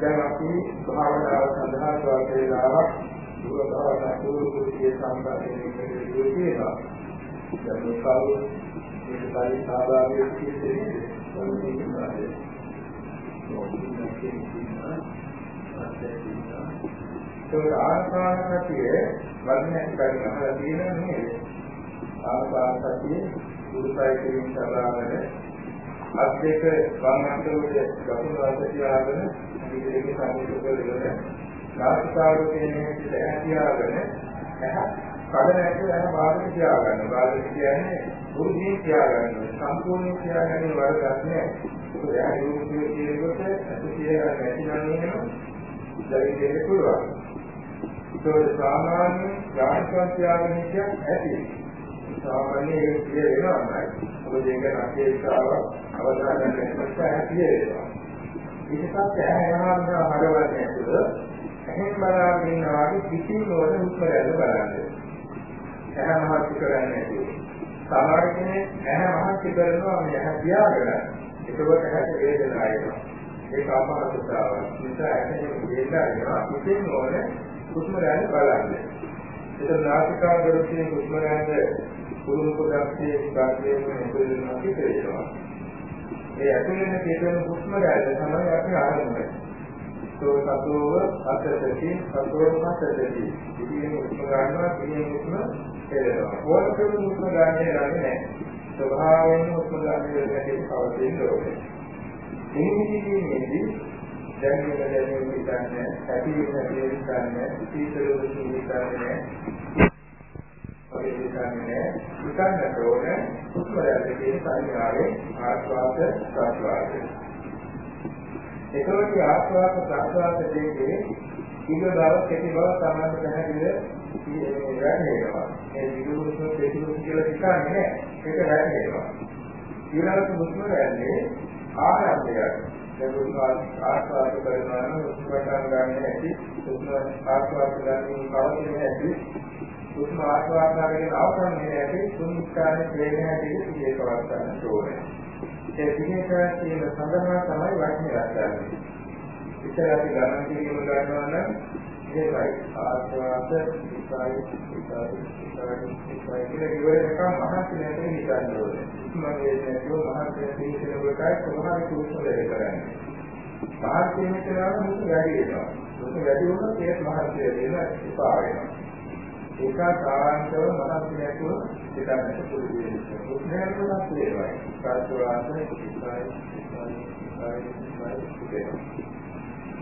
දැන් අපි භාවනාව සඳහා සුවකේලාවක් දුර භාවනා කුරුකුටිය සම්බන්ධයෙන් ඉගෙන ගන්නවා. දැන් මේ කල් මේ පරි සාභාවයේ කියන්නේ මොනවද? ඒක ආස්වාදකතිය වර්ණනය කරනවා කියලා නේද? ආස්වාදකතිය දුරුයි කියන සලාවනේ අත් දෙක වම් අතේ දකුණු අත තියාගෙන ඉදිරියට සම්මුඛ කරගෙන නාසිකාග්‍රේ කියන එක තියාගෙන ඇහ කඩ නැති යන බාධක තියාගන්න. බාධක කියන්නේ පුරුදින් තියාගන්න. සම්පූර්ණ තියාගන්න වරදක් නෑ. ඒක දැන් යොමු කියනකොට ඇති කියලා නැති නම් එහෙම දැන් දෙන්න පුළුවන්. ඒක සාමාන්‍ය ගායකයන් තියාගෙන ඉන්න ඇති. සාමාන්‍ය ඒක කිය වෙනවාමයි. මොකද ඒක රාජ්‍යතාව අවදානම් වෙනකොට ඇති වෙනවා. ඊට පස්සේ ඇහෙනවා හරවන්නේ ඇතුළ එහෙන් බලාගෙන ඉන්නවා කිසි නෝන උත්තරයක් බලන්නේ. ඇහැ මහත් කරන්නේ නැති. සමහර කෙනෙක් ඇහැ මහත් කරනවා මේ ඇහැ තියාගෙන. ඒකවට ඇහැට වේදනාව එනවා. ඒක අපහසුතාව. නිසා ඇහැ වේදනාව ඉතින් ඕනේ කුස්ම රැඳ බලන්නේ. ඒක නාසිකා දරසේ කුස්ම රැඳ කුරුළු කොටස්සේ විකාශයෙන් මෙතෙන්නවා කියනවා. ඒ ඇතුළේ තියෙන කුස්ම රැඳ තමයි අපි ආරම්භ සෝ සතෝව අතසති සතෝව මතසති ඉතින් උස්ම ගන්නවා ඉතින් උස්ම එළනවා ඕනකම උස්ම ගන්නේ නැහැ. ස්වභාවයෙන් උස්ම ගන්නේ නැති පවතින ඕනේ ඉනිදීමේදී දැන් මේක දැනෙන්න හිතන්නේ ඇති වෙන දේ හිතන්නේ සීතල දුක හිතන්නේ ඔය හිතන්නේ හිතන්නට ඕනේ උස්ම ගන්න කියන සංඥාවේ ආස්වාද ප්‍රස්වාදය ඒකෝටි ආස්වාද ප්‍රසවාස දෙකේ ඉන්න බව කෙටි බව සමාන පැහැදිලිව වැටහෙනවා. ඒ විදුරුසු දෙතුරු කියලා හිතන්නේ ඒක වැටහෙනවා. ඊළඟට මුස්ම වැන්නේ ආරම්භයක්. දැන් ආස්වාද කරනවා නම් උස්ම ගන්න නැති උස්ම ආස්වාද ගන්න කවදින නැති උස්ම ආස්වාද කරගෙන අවසන් නැති සුනිස්කාරයේ ප්‍රේමය ඇති ඒකවත් ගන්න ඕනේ. ඒ විදිහට කියන සඳහා තමයි වචනේ රැස්ගන්නේ. ඉතින් අපි ගණන් කිරීම ගන්නවා නම් ඒකයි ආස්වාද ඉස්සයි ඉස්සයි ඉස්සයි ඉස්සයි කියලා ඉවරනකම් මහත් නැතේ හිතන්න ඕනේ. මම මේ නැතුව මහත් නැතේ කියන කොටයි කොහොමද කුසලයේ කරන්නේ. මහත් කියන කෙනාට මුතු වැඩි වෙනවා. මුතු වැඩි වුණොත් ඒක මහත් වෙන එපා වෙනවා. ඒක සාරාංශව මනස් නැතුව හිතන්නට පුළුවන් වෙනවා. උත්සාහයක් වේවා. කාර්යවාසනේ ඉස්සයි ඉස්සයි ඉස්සයි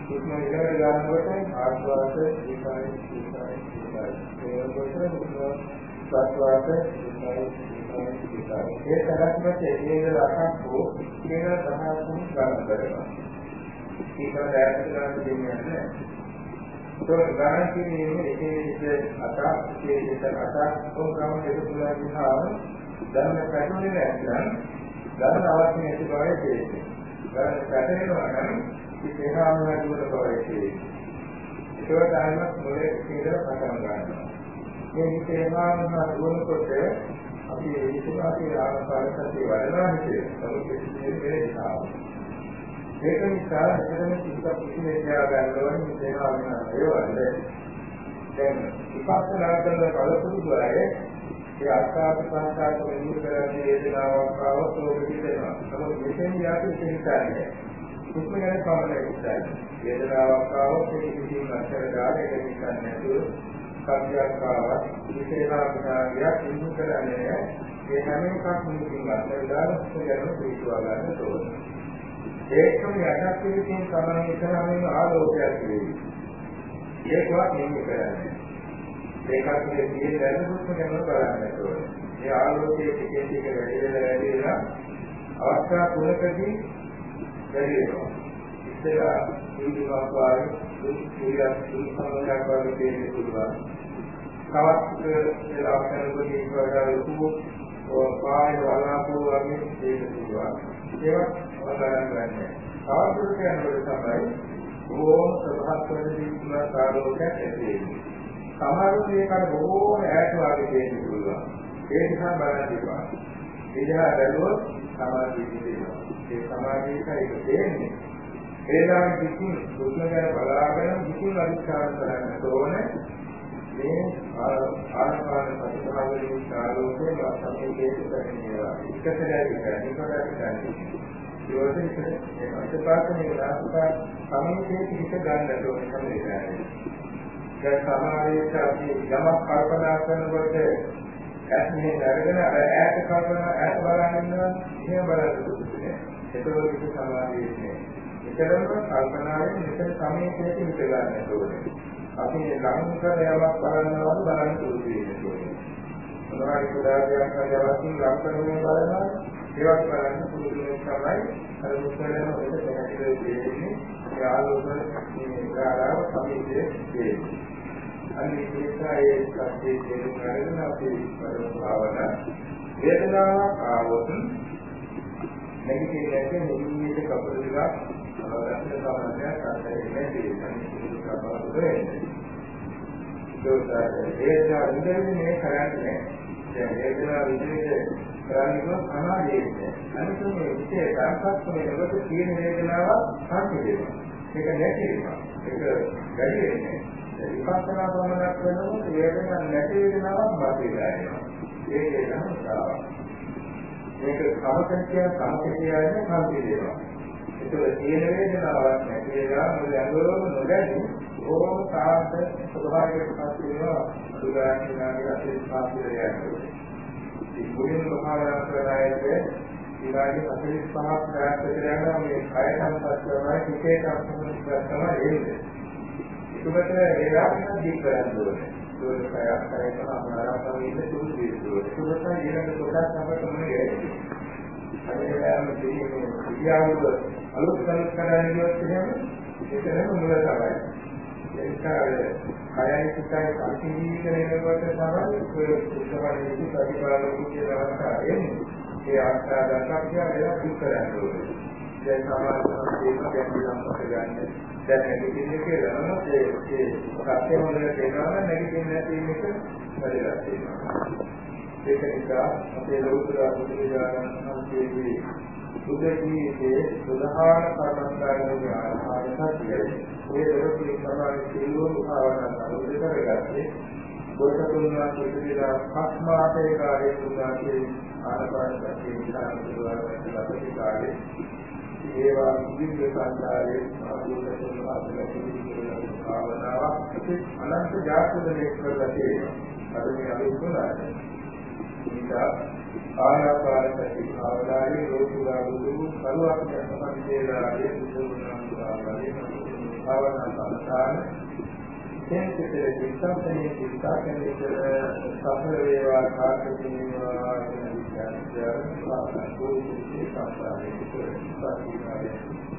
ඉස්සයි සුත්ම ඉගෙන ගන්නකොට ආස්වාද ඉස්සයි ඉස්සයි ඉස්සයි ඒකකොට සත්වාස ඉස්සයි ඉස්සයි ඉස්සයි ඒ තරක්මත් ඒ ලක්ෂණ කෝ කියන සහසුන් ගන්න කරනවා. ඒක දැක්ක ගන්න දෙන්නේ නැහැ. ඒක ගණන් කිරීමේ එක එක අතක් එක එක අතක් ඕකම දෙක තුනක් විහාර ධර්ම පැටලෙන්නේ නැත්නම් ධර්ම අවශ්‍ය නැති බවයි තේරෙන්නේ. ධර්ම පැටලෙනවා නම් ඉතේහාම දුර බවයි තේරෙන්නේ. ඒකට ආයමත් මොලේ කියලා පටන් ගන්නවා. මේ ඉතේහාම දුරනකොට අපි විශේෂ අපි ආකාරයකට වඩනවා කියන්නේ නමුත් ඒක දෙන්නේ ඒක නිසා එතන සිද්ධ කිසිම දෙයක් ගන්න ඕනේ මේවා වෙන ඒවල දැන් විපස්සනා කරන කලපුරුදු අය ඒ අස්කාර සංස්කාර වෙනුව කරන්නේ වේදනාවක් ආවොත් ඕක හිතෙනවා. නමුත් මෙතෙන් යාතු හිතන්නේ. කුස්ම ගැන පමණයි හිතන්නේ. වේදනාවක් ආවොත් ඒක කිසිම අක්ෂර දාලා ඒක හිතන්නේ නැතුව කර්යයක් ආවත් විශේෂාභිනාගයක් ඉන්නු කරන්නේ ඒ හැම එකක්ම ඉතින් අක්ෂර දාලා ඒක ගැන පිටුවා ගන්න ඕනේ. ඒකම යටත් පිළිසින් තමයි ඉස්සරහින් ආලෝකයක් වෙන්නේ. ඒකවත් නෙමෙයි කරන්නේ. ඒකත් මේ තියෙන දැනුමක් ගැන බලන්න ඕනේ. මේ ආලෝකයේ ටිකෙන් ටික වැඩි වෙලා වැඩි වෙලා අවස්ථා තුනකදී වැඩි වෙනවා. ඉස්සර ඉන්දියාවක් වාගේ සූර්යයක් සූර්යයක් වගේ දෙන්නේ පුළුවන්. තවත් ඒ ලක්ෂණ වලින් වඩා ලොකු පාය වලාකුළු වගේ දෙන්න පුළුවන්. ඒවත් අවබෝධ කරගන්න. ආවෘත යනකොට තමයි ඕම සබහත් වෙන කාලෝකයක් ඇති වෙන්නේ. සමහරවිට මේකට බොහෝම ඈත වගේ දෙන්න පුළුවන්. ඒ නිසා බලන්න ඉපා. එදා බැලුවොත් සමාධිය දිදෙනවා. ඒ සමාධියට ඒක දෙන්නේ. ඒලාම කිසිම දුක්න ගැන බලාගෙන කිසිම අනිස්කාර කරන්න ඕනේ. ආනාපාන ප්‍රතිභාවයේ ආලෝකයේ වාසනාවේ කරේනවා. එකතරයි කරන්නේ කරන්නේ. යෝතිෂ අසපාතනේ රාස්තා සමීපයේ පිට ගන්නට ඕන තමයි. දැන් සමාජයේ අපි යමක් කල්පනා කරනකොට ඇස්නේ අරගෙන ඈත කල්පනා ඈත බලන ඉන්නවා එහෙම බලන්න දුන්නේ. ඒකවල කිසි සමාධියක් නෑ. ඒතරම කල්පනාවෙන් මෙතන සමීපයේ පිට ගන්නට ඕනේ. අපි ලං කර යමක් බලනවා බලන්න පුරුදු වෙන්න ඕනේ. මොනවාරි කුඩාරියක් හදවතින් ලං කරගෙන බලනවා ඒවත් බලන්න පුරුදු වෙන තමයි අර මුස්තරම වෙත පැහැදිලිව දෙන්නේ ඒ ආලෝක මේ ගාලාව සමීපයේ දෙන්නේ. අනිත් ඒකයි සත්‍යයේ තේරුම් ගන්න අපි භාවනා වේදනාවක් ආවොත් නැගිටින්නේ නැත්නම් නිමිතියට කපල ටිකක් අවශ්‍ය සාමාන්‍යයක් අත්හැරෙන්නේ නැති ඒක වේදනා විඳින්නේ මේ කරන්නේ දැන් වේදනා විඳින්නේ කරන්නේ අනාදීන්නේ අනිත් මේ විශේෂ සංකප්පනේ ඔබට තියෙන වේදනාව සංකේතනවා ඒක නැති වෙනවා. ඒක වැඩි වෙන්නේ විපස්සනා ප්‍රමණයක් කරනකොට වේදනාවක් නැති වේදනාවක් බාහිරලා එනවා. ඒක නමුතාවක් මේක කමකතිය කමකතියයි කම්පිතේනවා ඒක තියෙන වේදනාවක් නැති වෙලා මුල ඇඟවලම නොදැනි ඕම සාන්ත ස්වභාවයකට පත් වෙනවා අදුගාන විනාඩි 45 යනකොට. මේ මුලින්ම භාවනා කරනායක විනාඩි 45ක් ප්‍රයත්න කරනවා මේ කය සම්පත් කරනවා හිතේ සම්පූර්ණ තමයි එන්නේ. ඒකට වේලාවක් දී කරන්න ඕනේ. දුර කයක් කරේම අමාරාපම ඉන්න තුරු දීලා. ඒකට ඊළඟ කොටස් අපට මොනේ අනිවාර්යයෙන්ම දෙන්නේ විද්‍යාව අලුත් කලක් කරන්න ගියොත් එහෙම ඒකම මුල තමයි. ඒක කයයි සිතයි සංකීර්ණයකට තමයි ඔය උත්සවයේදී ප්‍රතිපාදක කියන අවස්ථාව එන්නේ. ඒ අවස්ථාව ගන්න කියලා දුක් කරන්න ඕනේ. දැන් සමාජයේ මේක ගැන විලම්පක ගන්න. දැන් නැගිටින්නේ කියලා නමුත් ඒ ඒ සත්‍ය හොඳට තේරෙනවා නම් නැගිටින්නේ නැති එක වැදගත් වෙනවා. ඒක නිසා අපේ ලෞතර බුදුරජාණන් වහන්සේගේ බුද්ධ ජීවිතයේ ප්‍රධාන කර්මස්ථානයේ ආහාර සත්‍යයි. ඒ දරපේ සමාන සියලුම භාවනා අනුද කරගත්තේ ගොඩතුන්වා පිළිදලා පස්මාතේ කාර්යය තුනාගේ ආනපාන සතිය විකාර කරනවා කාර්යය ඒවා විවිධ සංකාරයේ ආධුනික සමාධිය භාවනාවක් අනන්ත ජාතකයේ කරලා තියෙනවා. අද මේ අනුසුනාට නිසා ආනාපාන සති භාවනාවේ ලෝකුරා බුදු කරුවක් සම්පන්නේලාගේ බුදුනාමයේ භාවනා සම්සාන තෙන්සිතේ විස්තරයේ විස්තරයේ සඵල වේවා කාර්යයේ වේවා කියන විචාරය පාසකෝ සිතාසාවේ සතිකාරයේ